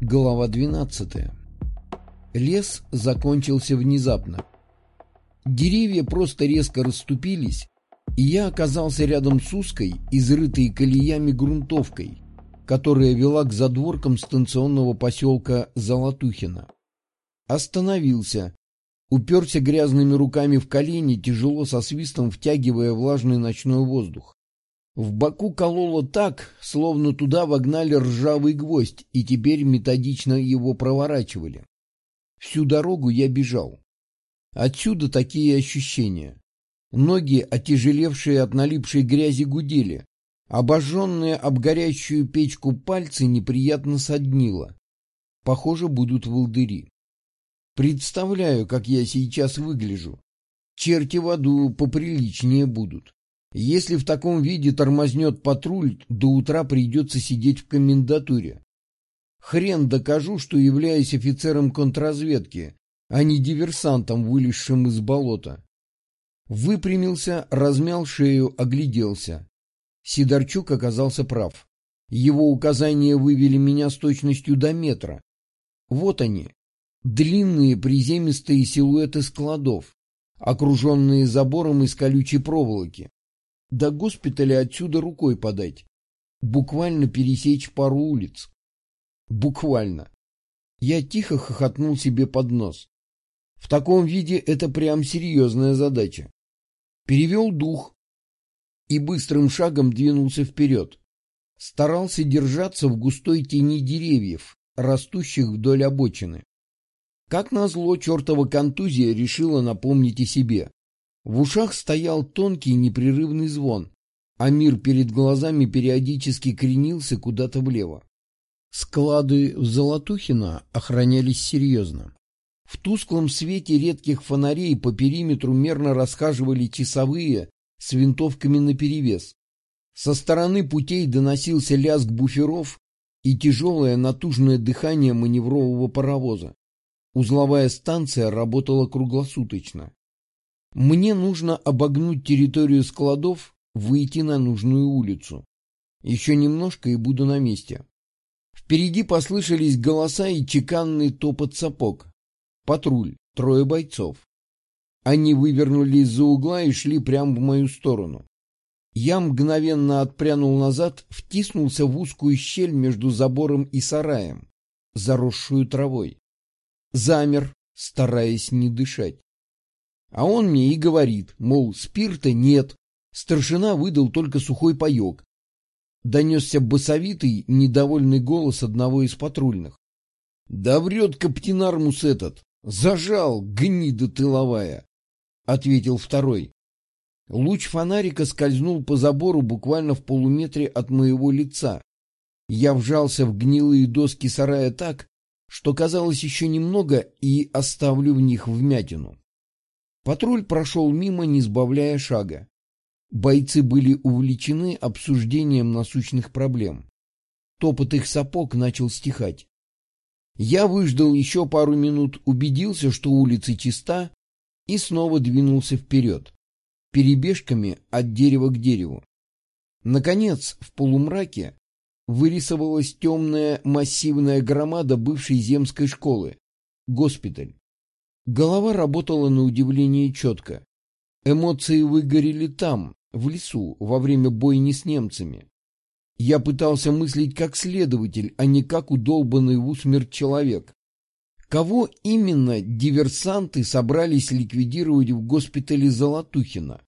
Глава 12. Лес закончился внезапно. Деревья просто резко расступились, и я оказался рядом с узкой, изрытой колеями грунтовкой, которая вела к задворкам станционного поселка Золотухино. Остановился, уперся грязными руками в колени, тяжело со свистом втягивая влажный ночной воздух. В боку кололо так, словно туда вогнали ржавый гвоздь и теперь методично его проворачивали. Всю дорогу я бежал. Отсюда такие ощущения. Ноги, отяжелевшие от налипшей грязи, гудели. Обожженные об горящую печку пальцы неприятно соднило. Похоже, будут волдыри. Представляю, как я сейчас выгляжу. Черти в аду поприличнее будут. Если в таком виде тормознет патруль, до утра придется сидеть в комендатуре. Хрен докажу, что являюсь офицером контрразведки, а не диверсантом, вылезшим из болота. Выпрямился, размял шею, огляделся. Сидорчук оказался прав. Его указания вывели меня с точностью до метра. Вот они, длинные приземистые силуэты складов, окруженные забором из колючей проволоки. До госпиталя отсюда рукой подать. Буквально пересечь пару улиц. Буквально. Я тихо хохотнул себе под нос. В таком виде это прям серьезная задача. Перевел дух и быстрым шагом двинулся вперед. Старался держаться в густой тени деревьев, растущих вдоль обочины. Как назло, чертова контузия решила напомнить о себе. В ушах стоял тонкий непрерывный звон, а мир перед глазами периодически кренился куда-то влево. Склады в Золотухино охранялись серьезно. В тусклом свете редких фонарей по периметру мерно расхаживали часовые с винтовками наперевес. Со стороны путей доносился лязг буферов и тяжелое натужное дыхание маневрового паровоза. Узловая станция работала круглосуточно. Мне нужно обогнуть территорию складов, выйти на нужную улицу. Еще немножко и буду на месте. Впереди послышались голоса и чеканный топот сапог. Патруль, трое бойцов. Они вывернули из-за угла и шли прямо в мою сторону. Я мгновенно отпрянул назад, втиснулся в узкую щель между забором и сараем, заросшую травой. Замер, стараясь не дышать. А он мне и говорит, мол, спирта нет, старшина выдал только сухой паек. Донесся басовитый, недовольный голос одного из патрульных. «Да врет каптенармус этот! Зажал, гнида тыловая!» — ответил второй. Луч фонарика скользнул по забору буквально в полуметре от моего лица. Я вжался в гнилые доски сарая так, что казалось еще немного и оставлю в них вмятину. Патруль прошел мимо, не сбавляя шага. Бойцы были увлечены обсуждением насущных проблем. Топот их сапог начал стихать. Я выждал еще пару минут, убедился, что улица чиста, и снова двинулся вперед, перебежками от дерева к дереву. Наконец, в полумраке вырисовалась темная массивная громада бывшей земской школы — госпиталь. Голова работала на удивление четко. Эмоции выгорели там, в лесу, во время бойни с немцами. Я пытался мыслить как следователь, а не как удолбанный в усмерть человек. Кого именно диверсанты собрались ликвидировать в госпитале Золотухина?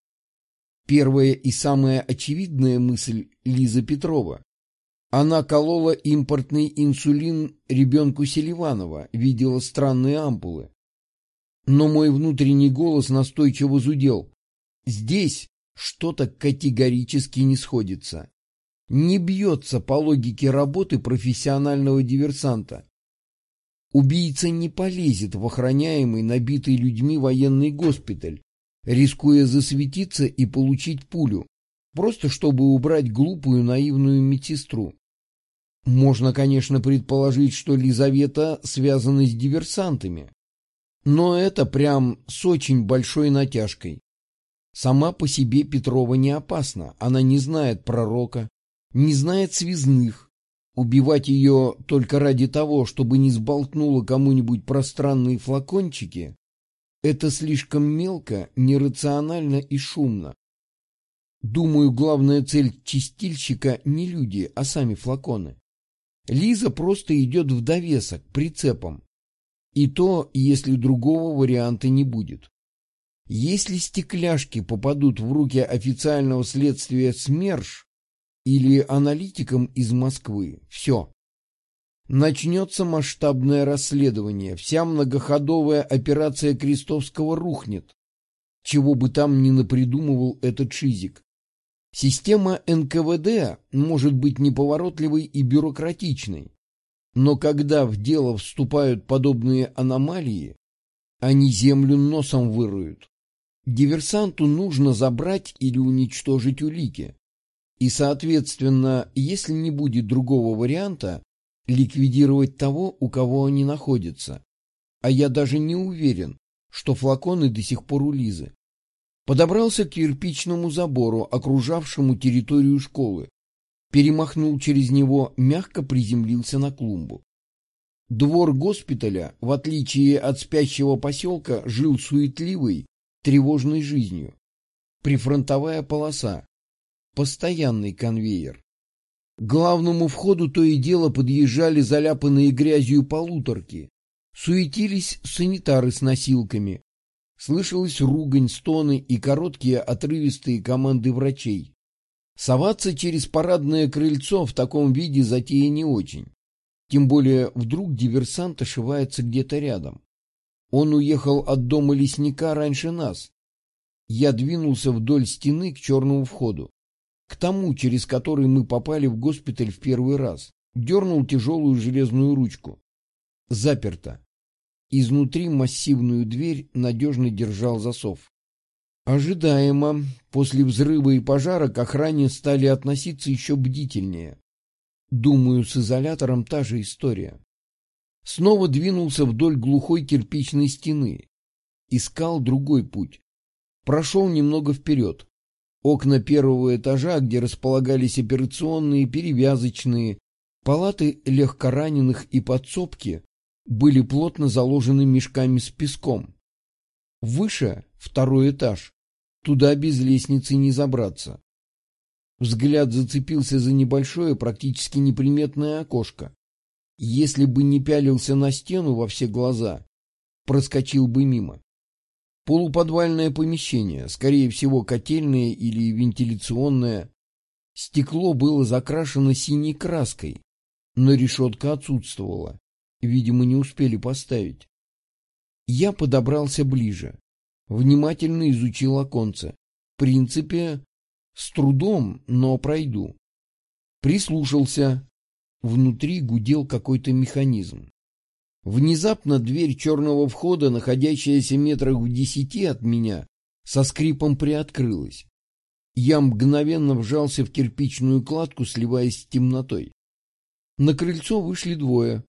Первая и самая очевидная мысль Лиза Петрова. Она колола импортный инсулин ребенку Селиванова, видела странные ампулы. Но мой внутренний голос настойчиво зудел. Здесь что-то категорически не сходится. Не бьется по логике работы профессионального диверсанта. Убийца не полезет в охраняемый, набитый людьми военный госпиталь, рискуя засветиться и получить пулю, просто чтобы убрать глупую наивную медсестру. Можно, конечно, предположить, что Лизавета связана с диверсантами, но это прям с очень большой натяжкой. Сама по себе Петрова не опасна. Она не знает пророка, не знает связных, Убивать ее только ради того, чтобы не сболтнуло кому-нибудь пространные флакончики, это слишком мелко, нерационально и шумно. Думаю, главная цель чистильщика не люди, а сами флаконы. Лиза просто идет в довесок, прицепом. И то, если другого варианта не будет. Если стекляшки попадут в руки официального следствия СМЕРШ или аналитикам из Москвы, все. Начнется масштабное расследование, вся многоходовая операция Крестовского рухнет, чего бы там ни напридумывал этот шизик. Система НКВД может быть неповоротливой и бюрократичной, но когда в дело вступают подобные аномалии, они землю носом выруют. Диверсанту нужно забрать или уничтожить улики. И, соответственно, если не будет другого варианта, ликвидировать того, у кого они находятся. А я даже не уверен, что флаконы до сих пор у Лизы. Подобрался к кирпичному забору, окружавшему территорию школы. Перемахнул через него, мягко приземлился на клумбу. Двор госпиталя, в отличие от спящего поселка, жил суетливой, тревожной жизнью. Прифронтовая полоса. Постоянный конвейер. К главному входу то и дело подъезжали заляпанные грязью полуторки. Суетились санитары с носилками. Слышалась ругань, стоны и короткие отрывистые команды врачей. Соваться через парадное крыльцо в таком виде затея не очень. Тем более вдруг диверсант ошивается где-то рядом. Он уехал от дома лесника раньше нас. Я двинулся вдоль стены к черному входу к тому, через который мы попали в госпиталь в первый раз. Дернул тяжелую железную ручку. Заперто. Изнутри массивную дверь надежно держал засов. Ожидаемо, после взрыва и пожара к охране стали относиться еще бдительнее. Думаю, с изолятором та же история. Снова двинулся вдоль глухой кирпичной стены. Искал другой путь. Прошел немного вперед. Окна первого этажа, где располагались операционные, перевязочные, палаты легкораненых и подсобки, были плотно заложены мешками с песком. Выше — второй этаж. Туда без лестницы не забраться. Взгляд зацепился за небольшое, практически неприметное окошко. Если бы не пялился на стену во все глаза, проскочил бы мимо. Полуподвальное помещение, скорее всего котельное или вентиляционное. Стекло было закрашено синей краской, но решетка отсутствовала. Видимо, не успели поставить. Я подобрался ближе. Внимательно изучил оконце. В принципе, с трудом, но пройду. Прислушался. Внутри гудел какой-то механизм. Внезапно дверь черного входа, находящаяся метрах в десяти от меня, со скрипом приоткрылась. Я мгновенно вжался в кирпичную кладку, сливаясь с темнотой. На крыльцо вышли двое.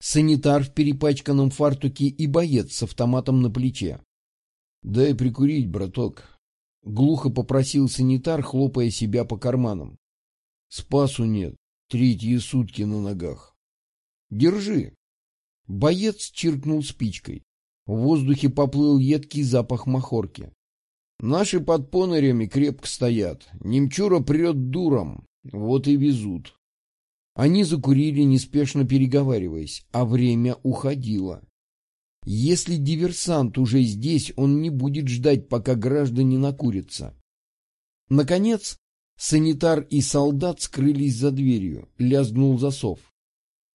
Санитар в перепачканном фартуке и боец с автоматом на плече. — Дай прикурить, браток. Глухо попросил санитар, хлопая себя по карманам. — Спасу нет, третьи сутки на ногах. — Держи. Боец чиркнул спичкой. В воздухе поплыл едкий запах махорки. Наши под понырями крепко стоят. Немчура прет дуром. Вот и везут. Они закурили, неспешно переговариваясь, а время уходило. Если диверсант уже здесь, он не будет ждать, пока граждане накурятся. Наконец, санитар и солдат скрылись за дверью, лязнул засов.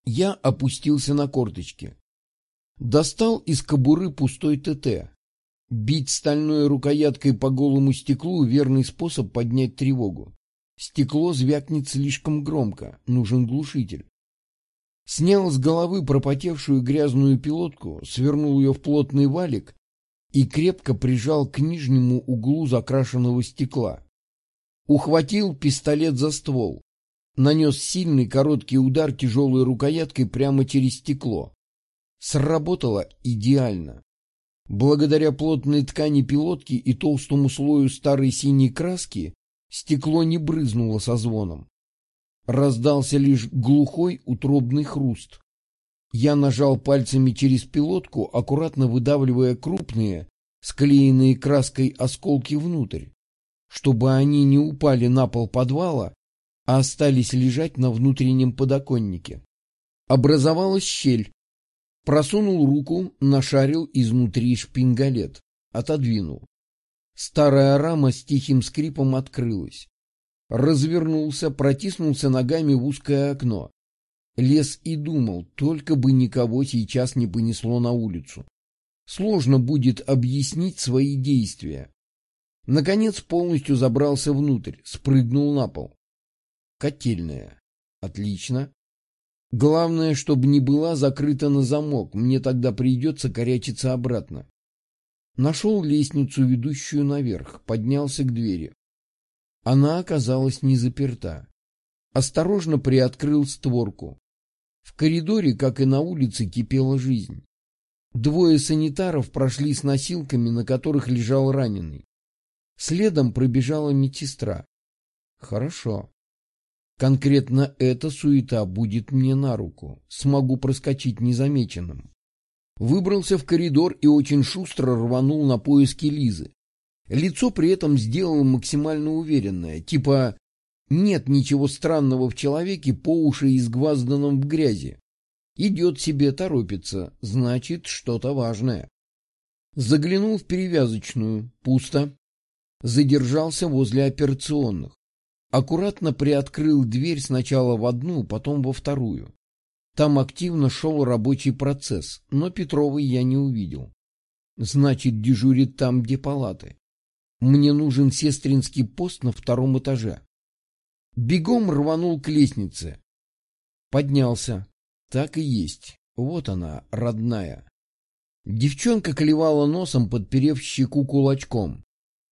Я опустился на корточки. Достал из кобуры пустой ТТ. Бить стальной рукояткой по голому стеклу — верный способ поднять тревогу. Стекло звякнет слишком громко, нужен глушитель. Снял с головы пропотевшую грязную пилотку, свернул ее в плотный валик и крепко прижал к нижнему углу закрашенного стекла. Ухватил пистолет за ствол, нанес сильный короткий удар тяжелой рукояткой прямо через стекло. Сработало идеально. Благодаря плотной ткани пилотки и толстому слою старой синей краски стекло не брызнуло со звоном. Раздался лишь глухой утробный хруст. Я нажал пальцами через пилотку, аккуратно выдавливая крупные, склеенные краской осколки внутрь, чтобы они не упали на пол подвала, а остались лежать на внутреннем подоконнике. Образовалась щель. Просунул руку, нашарил изнутри шпингалет, отодвинул. Старая рама с тихим скрипом открылась. Развернулся, протиснулся ногами в узкое окно. Лес и думал, только бы никого сейчас не понесло на улицу. Сложно будет объяснить свои действия. Наконец полностью забрался внутрь, спрыгнул на пол. Котельная. Отлично. Главное, чтобы не была закрыта на замок, мне тогда придется корячиться обратно. Нашел лестницу, ведущую наверх, поднялся к двери. Она оказалась не заперта. Осторожно приоткрыл створку. В коридоре, как и на улице, кипела жизнь. Двое санитаров прошли с носилками, на которых лежал раненый. Следом пробежала медсестра. Хорошо. Конкретно эта суета будет мне на руку. Смогу проскочить незамеченным. Выбрался в коридор и очень шустро рванул на поиски Лизы. Лицо при этом сделал максимально уверенное, типа нет ничего странного в человеке по уши изгвазданном в грязи. Идет себе, торопится, значит, что-то важное. Заглянул в перевязочную, пусто. Задержался возле операционных. Аккуратно приоткрыл дверь сначала в одну, потом во вторую. Там активно шел рабочий процесс, но Петровой я не увидел. Значит, дежурит там, где палаты. Мне нужен сестринский пост на втором этаже. Бегом рванул к лестнице. Поднялся. Так и есть. Вот она, родная. Девчонка клевала носом, подперев щеку кулачком.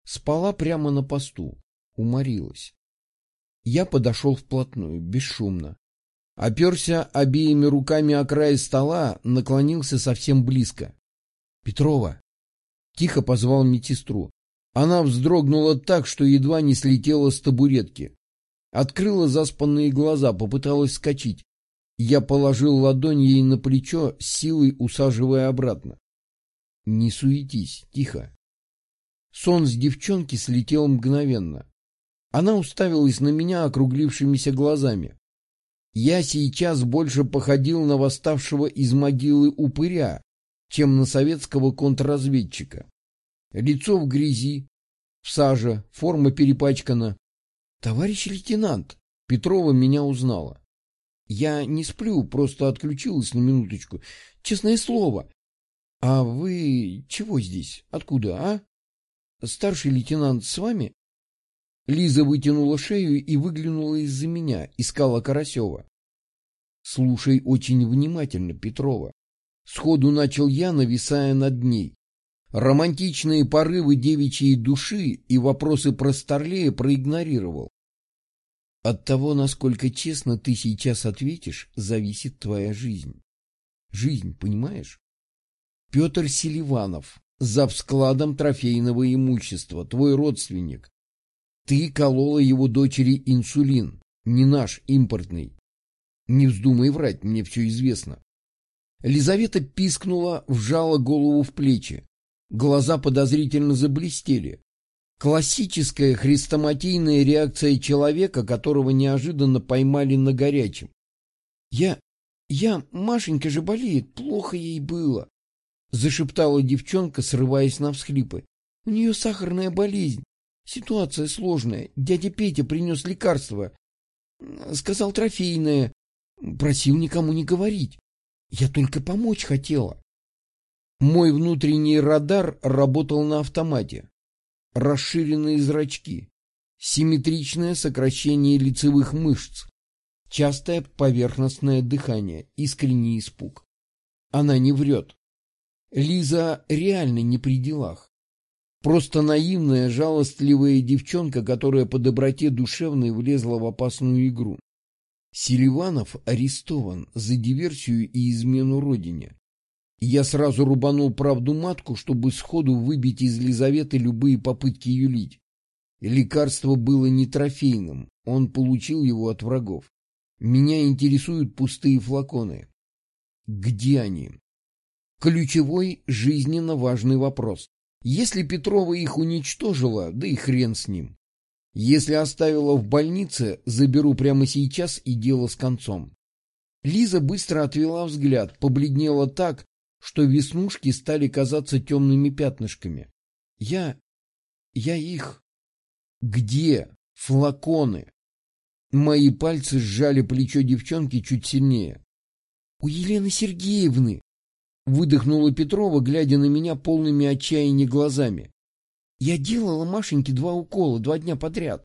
Спала прямо на посту. Уморилась. Я подошел вплотную, бесшумно. Оперся обеими руками о край стола, наклонился совсем близко. «Петрова!» Тихо позвал медсестру. Она вздрогнула так, что едва не слетела с табуретки. Открыла заспанные глаза, попыталась скачать. Я положил ладонь ей на плечо, силой усаживая обратно. Не суетись, тихо. Сон с девчонки слетел мгновенно. Она уставилась на меня округлившимися глазами. Я сейчас больше походил на восставшего из могилы упыря, чем на советского контрразведчика. Лицо в грязи, в саже, форма перепачкана, «Товарищ лейтенант!» Петрова меня узнала. «Я не сплю, просто отключилась на минуточку. Честное слово. А вы чего здесь? Откуда, а? Старший лейтенант с вами?» Лиза вытянула шею и выглянула из-за меня, искала Карасева. «Слушай очень внимательно, Петрова». Сходу начал я, нависая над ней. Романтичные порывы девичьей души и вопросы про Старлея проигнорировал. От того, насколько честно ты сейчас ответишь, зависит твоя жизнь. Жизнь, понимаешь? Петр Селиванов, зав складом трофейного имущества, твой родственник. Ты колола его дочери инсулин, не наш, импортный. Не вздумай врать, мне все известно. Лизавета пискнула, вжала голову в плечи. Глаза подозрительно заблестели. Классическая хрестоматийная реакция человека, которого неожиданно поймали на горячем. «Я... я... Машенька же болеет, плохо ей было», — зашептала девчонка, срываясь на всхлипы. «У нее сахарная болезнь. Ситуация сложная. Дядя Петя принес лекарство. Сказал трофейное. Просил никому не говорить. Я только помочь хотела». Мой внутренний радар работал на автомате. Расширенные зрачки, симметричное сокращение лицевых мышц, частое поверхностное дыхание, искренний испуг. Она не врет. Лиза реально не при делах. Просто наивная, жалостливая девчонка, которая по доброте душевной влезла в опасную игру. Селиванов арестован за диверсию и измену родине. Я сразу рубанул правду матку, чтобы сходу выбить из Лизаветы любые попытки юлить. Лекарство было не трофейным, он получил его от врагов. Меня интересуют пустые флаконы. Где они? Ключевой, жизненно важный вопрос. Если Петрова их уничтожила, да и хрен с ним. Если оставила в больнице, заберу прямо сейчас и дело с концом. Лиза быстро отвела взгляд, побледнела так, что веснушки стали казаться темными пятнышками. Я... я их... Где? Флаконы. Мои пальцы сжали плечо девчонки чуть сильнее. — У Елены Сергеевны! — выдохнула Петрова, глядя на меня полными отчаяния глазами. Я делала Машеньке два укола два дня подряд.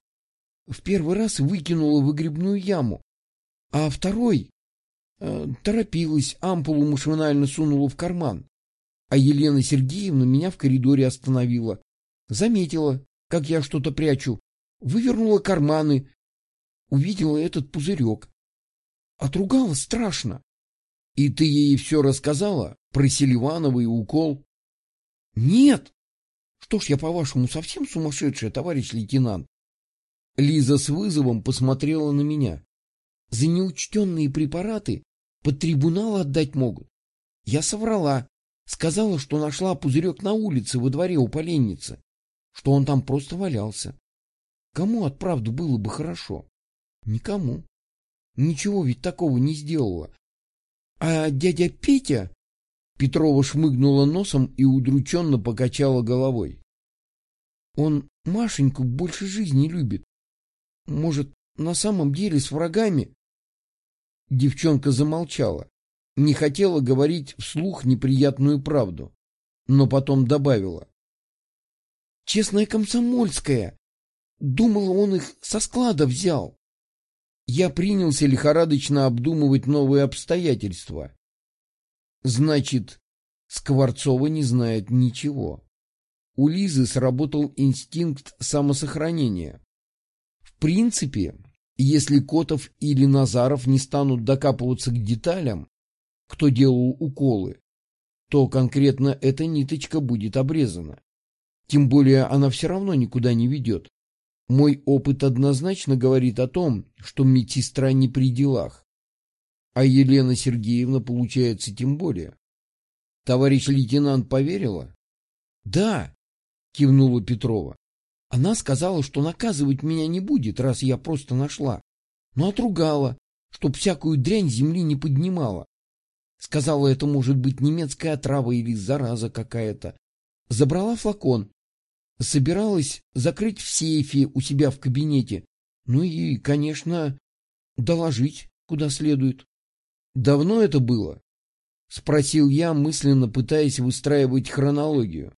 В первый раз выкинула в выгребную яму, а второй э, торопилась, ампулу машинально сунула в карман. А Елена Сергеевна меня в коридоре остановила. Заметила, как я что-то прячу, вывернула карманы, увидела этот пузырек. Отругала страшно. И ты ей все рассказала про Селиванова укол? Нет, что ж я, по-вашему, совсем сумасшедшая, товарищ лейтенант? Лиза с вызовом посмотрела на меня. За неучтенные препараты под трибунал отдать могут. Я соврала. Сказала, что нашла пузырек на улице во дворе у поленницы, что он там просто валялся. Кому от правды было бы хорошо? Никому. Ничего ведь такого не сделала. А дядя Петя Петрова шмыгнула носом и удрученно покачала головой. Он Машеньку больше жизни любит. Может, на самом деле с врагами? Девчонка замолчала, не хотела говорить вслух неприятную правду, но потом добавила. Честная комсомольская. Думала, он их со склада взял. Я принялся лихорадочно обдумывать новые обстоятельства. Значит, Скворцова не знает ничего. У Лизы сработал инстинкт самосохранения. В принципе, если Котов или Назаров не станут докапываться к деталям, кто делал уколы, то конкретно эта ниточка будет обрезана. Тем более она все равно никуда не ведет. Мой опыт однозначно говорит о том, что медсестра не при делах. А Елена Сергеевна, получается, тем более. Товарищ лейтенант поверила? Да, кивнула Петрова. Она сказала, что наказывать меня не будет, раз я просто нашла. Но отругала, чтоб всякую дрянь земли не поднимала. Сказала, это может быть немецкая отрава или зараза какая-то. Забрала флакон. Собиралась закрыть в сейфе у себя в кабинете. Ну и, конечно, доложить куда следует. Давно это было? Спросил я, мысленно пытаясь выстраивать хронологию.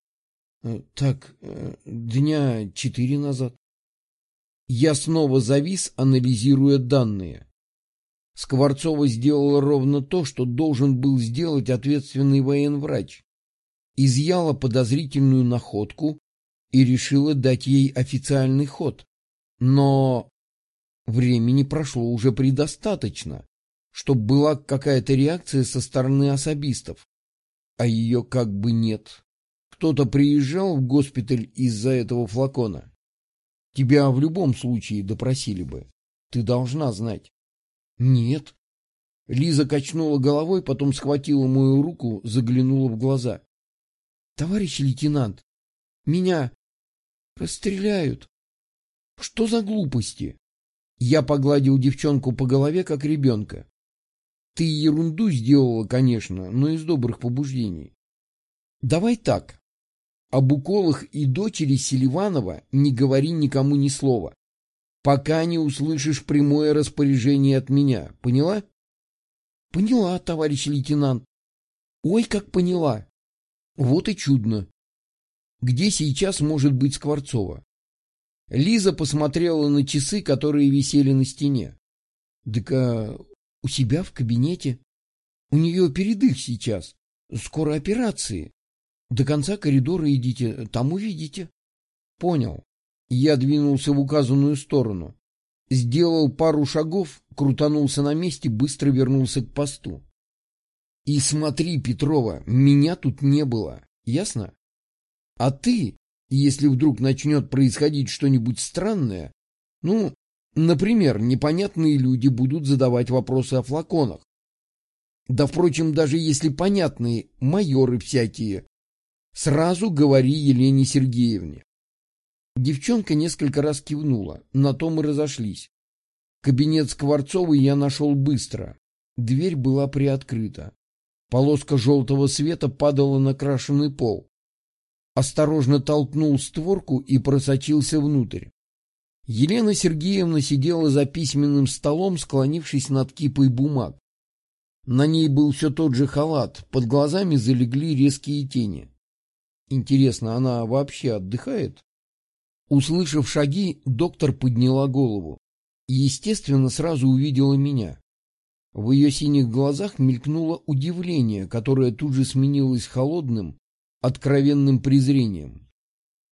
Э, так, э, дня четыре назад. Я снова завис, анализируя данные. Скворцова сделала ровно то, что должен был сделать ответственный военврач. Изъяла подозрительную находку и решила дать ей официальный ход. Но времени прошло уже предостаточно, чтобы была какая-то реакция со стороны особистов, а ее как бы нет. Кто-то приезжал в госпиталь из-за этого флакона. Тебя в любом случае допросили бы. Ты должна знать. Нет. Лиза качнула головой, потом схватила мою руку, заглянула в глаза. Товарищ лейтенант, меня расстреляют. Что за глупости? Я погладил девчонку по голове, как ребенка. Ты ерунду сделала, конечно, но из добрых побуждений. Давай так. Об уколах и дочери Селиванова не говори никому ни слова, пока не услышишь прямое распоряжение от меня. Поняла? Поняла, товарищ лейтенант. Ой, как поняла. Вот и чудно. Где сейчас может быть Скворцова? Лиза посмотрела на часы, которые висели на стене. Так а у себя в кабинете. У нее передых сейчас. Скоро операции. До конца коридора идите, там увидите. Понял. Я двинулся в указанную сторону. Сделал пару шагов, крутанулся на месте, быстро вернулся к посту. И смотри, Петрова, меня тут не было. Ясно? А ты, если вдруг начнет происходить что-нибудь странное, ну, Например, непонятные люди будут задавать вопросы о флаконах. Да, впрочем, даже если понятные, майоры всякие. Сразу говори Елене Сергеевне. Девчонка несколько раз кивнула, на том и разошлись. Кабинет Скворцовой я нашел быстро. Дверь была приоткрыта. Полоска желтого света падала на крашеный пол. Осторожно толкнул створку и просочился внутрь. Елена Сергеевна сидела за письменным столом, склонившись над кипой бумаг. На ней был все тот же халат, под глазами залегли резкие тени. Интересно, она вообще отдыхает? Услышав шаги, доктор подняла голову и, естественно, сразу увидела меня. В ее синих глазах мелькнуло удивление, которое тут же сменилось холодным, откровенным презрением.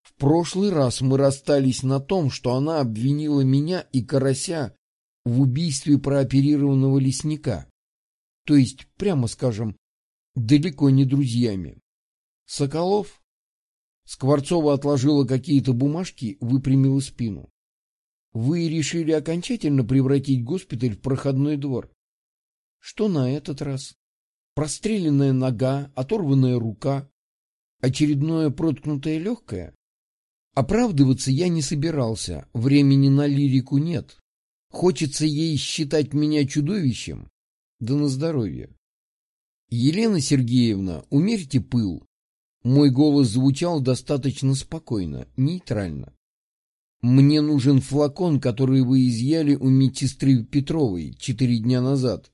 В прошлый раз мы расстались на том, что она обвинила меня и Карася в убийстве прооперированного лесника. То есть, прямо скажем, далеко не друзьями. Соколов? Скворцова отложила какие-то бумажки, выпрямила спину. Вы решили окончательно превратить госпиталь в проходной двор? Что на этот раз? Простреленная нога, оторванная рука, очередное проткнутое легкое? Оправдываться я не собирался, времени на лирику нет. Хочется ей считать меня чудовищем? Да на здоровье. Елена Сергеевна, умерьте пыл. Мой голос звучал достаточно спокойно, нейтрально. Мне нужен флакон, который вы изъяли у медсестры Петровой четыре дня назад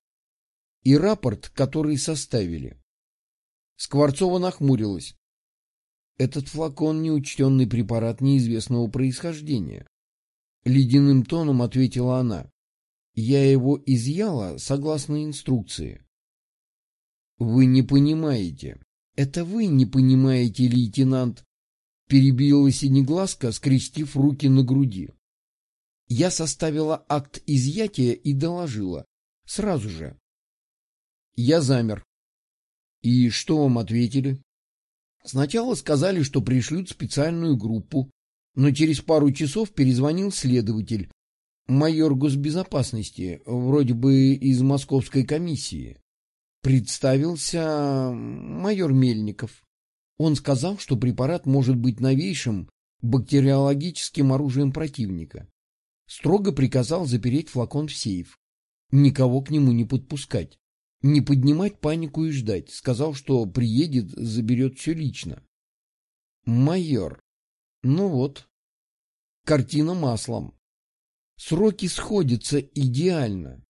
и рапорт, который составили. Скворцова нахмурилась. Этот флакон — неучтенный препарат неизвестного происхождения. Ледяным тоном ответила она. Я его изъяла согласно инструкции. Вы не понимаете. Это вы не понимаете, лейтенант. Перебила синеглазка, скрестив руки на груди. Я составила акт изъятия и доложила. Сразу же. Я замер. И что вам ответили? Сначала сказали, что пришлют специальную группу, но через пару часов перезвонил следователь, майор госбезопасности, вроде бы из московской комиссии. Представился майор Мельников. Он сказал, что препарат может быть новейшим бактериологическим оружием противника. Строго приказал запереть флакон в сейф, никого к нему не подпускать. Не поднимать панику и ждать. Сказал, что приедет, заберет все лично. Майор. Ну вот. Картина маслом. Сроки сходятся идеально.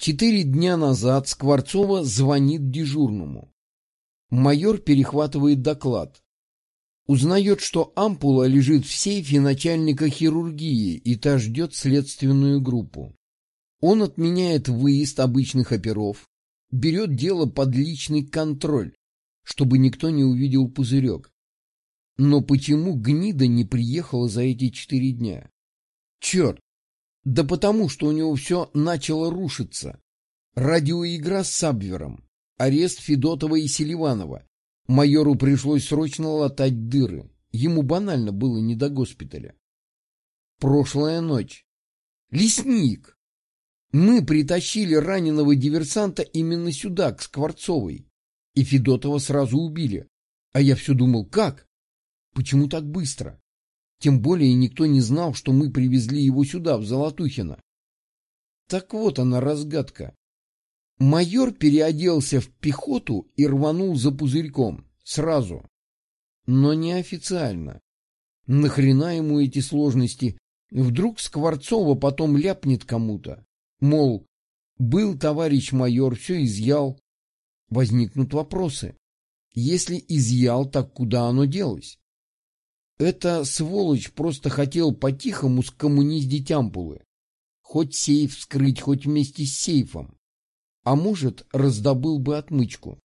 Четыре дня назад Скворцова звонит дежурному. Майор перехватывает доклад. Узнает, что ампула лежит в сейфе начальника хирургии, и та ждет следственную группу. Он отменяет выезд обычных оперов, берет дело под личный контроль, чтобы никто не увидел пузырек. Но почему гнида не приехала за эти четыре дня? Черт! Да потому, что у него все начало рушиться. Радиоигра с Сабвером, арест Федотова и Селиванова. Майору пришлось срочно латать дыры. Ему банально было не до госпиталя. Прошлая ночь. Лесник! Мы притащили раненого диверсанта именно сюда, к Скворцовой. И Федотова сразу убили. А я все думал, как? Почему так быстро? Тем более никто не знал, что мы привезли его сюда, в Золотухино. Так вот она разгадка. Майор переоделся в пехоту и рванул за пузырьком. Сразу. Но неофициально. Нахрена ему эти сложности? Вдруг Скворцова потом ляпнет кому-то. Мол, был товарищ майор, все изъял. Возникнут вопросы. Если изъял, так куда оно делось? Это сволочь просто хотел по-тихому скоммуниздить ампулы. Хоть сейф вскрыть, хоть вместе с сейфом. А может, раздобыл бы отмычку.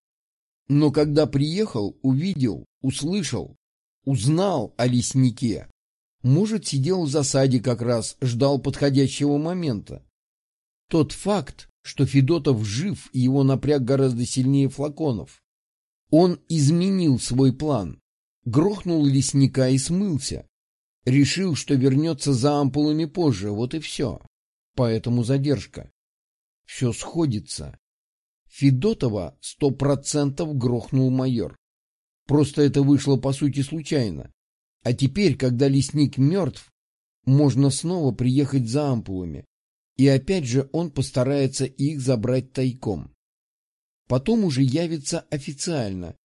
Но когда приехал, увидел, услышал, узнал о леснике. Может, сидел в засаде как раз, ждал подходящего момента. Тот факт, что Федотов жив, его напряг гораздо сильнее флаконов. Он изменил свой план, грохнул лесника и смылся. Решил, что вернется за ампулами позже, вот и все. поэтому задержка. Все сходится. Федотова сто процентов грохнул майор. Просто это вышло по сути случайно. А теперь, когда лесник мертв, можно снова приехать за ампулами. И опять же он постарается их забрать тайком. Потом уже явится официально.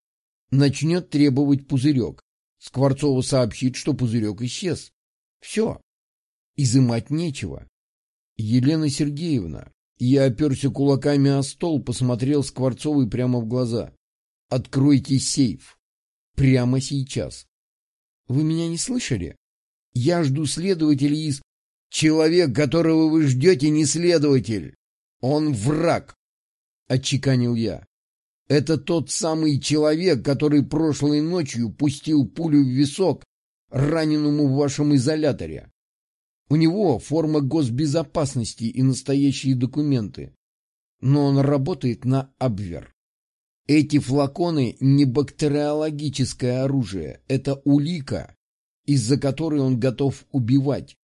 Начнет требовать пузырек. Скворцова сообщит, что пузырек исчез. Все. Изымать нечего. Елена Сергеевна, я оперся кулаками о стол, посмотрел Скворцовой прямо в глаза. Откройте сейф. Прямо сейчас. Вы меня не слышали? Я жду следователя из... Человек, которого вы ждете, не следователь. Он враг, — отчеканил я. Это тот самый человек, который прошлой ночью пустил пулю в висок раненому в вашем изоляторе. У него форма госбезопасности и настоящие документы. Но он работает на Абвер. Эти флаконы не бактериологическое оружие, это улика, из-за которой он готов убивать.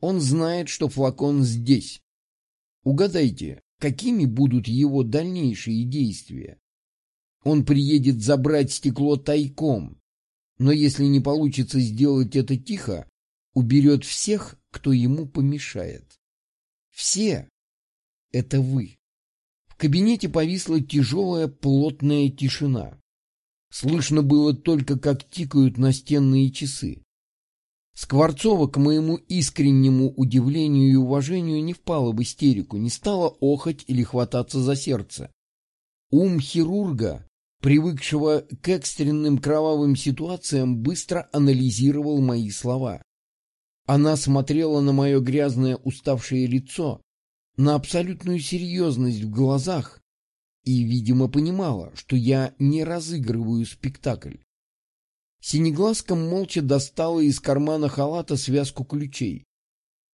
Он знает, что флакон здесь. Угадайте, какими будут его дальнейшие действия? Он приедет забрать стекло тайком, но если не получится сделать это тихо, уберет всех, кто ему помешает. Все — это вы. В кабинете повисла тяжелая плотная тишина. Слышно было только, как тикают настенные часы. Скворцова, к моему искреннему удивлению и уважению, не впала в истерику, не стала охать или хвататься за сердце. Ум хирурга, привыкшего к экстренным кровавым ситуациям, быстро анализировал мои слова. Она смотрела на мое грязное уставшее лицо, на абсолютную серьезность в глазах и, видимо, понимала, что я не разыгрываю спектакль. Синеглазка молча достала из кармана халата связку ключей.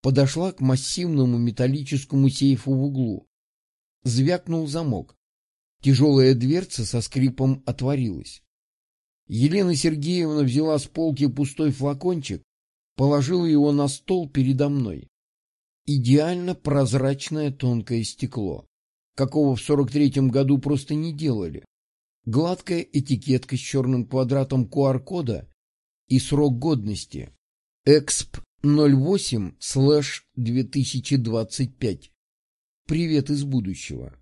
Подошла к массивному металлическому сейфу в углу. Звякнул замок. Тяжелая дверца со скрипом отворилась. Елена Сергеевна взяла с полки пустой флакончик, положила его на стол передо мной. Идеально прозрачное тонкое стекло, какого в сорок третьем году просто не делали. Гладкая этикетка с черным квадратом QR-кода и срок годности. Эксп 08 слэш 2025. Привет из будущего.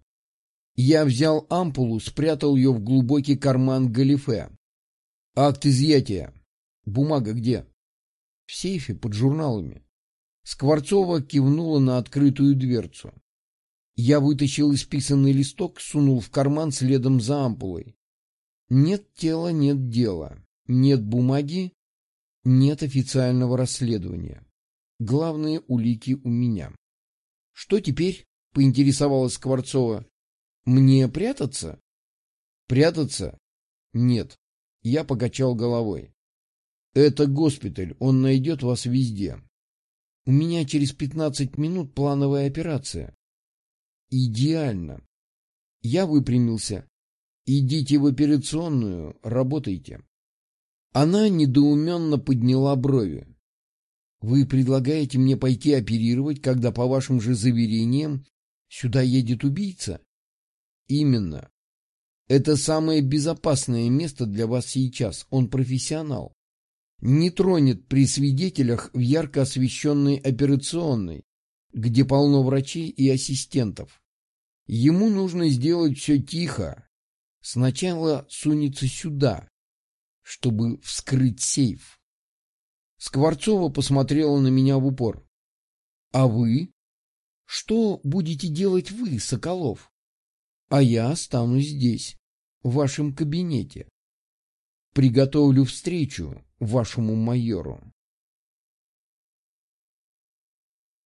Я взял ампулу, спрятал ее в глубокий карман галифе. Акт изъятия. Бумага где? В сейфе под журналами. Скворцова кивнула на открытую дверцу. Я вытащил исписанный листок, сунул в карман следом за ампулой. Нет тела, нет дела. Нет бумаги, нет официального расследования. Главные улики у меня. Что теперь? — поинтересовалась Скворцова. Мне прятаться? Прятаться? Нет. Я покачал головой. Это госпиталь, он найдет вас везде. У меня через пятнадцать минут плановая операция. Идеально. Я выпрямился. Идите в операционную, работайте. Она недоуменно подняла брови. Вы предлагаете мне пойти оперировать, когда, по вашим же заверениям, сюда едет убийца? Именно. Это самое безопасное место для вас сейчас. Он профессионал. Не тронет при свидетелях в ярко освещенной операционной, где полно врачей и ассистентов. Ему нужно сделать все тихо. Сначала сунется сюда, чтобы вскрыть сейф. Скворцова посмотрела на меня в упор. — А вы? Что будете делать вы, Соколов? А я останусь здесь, в вашем кабинете. Приготовлю встречу вашему майору.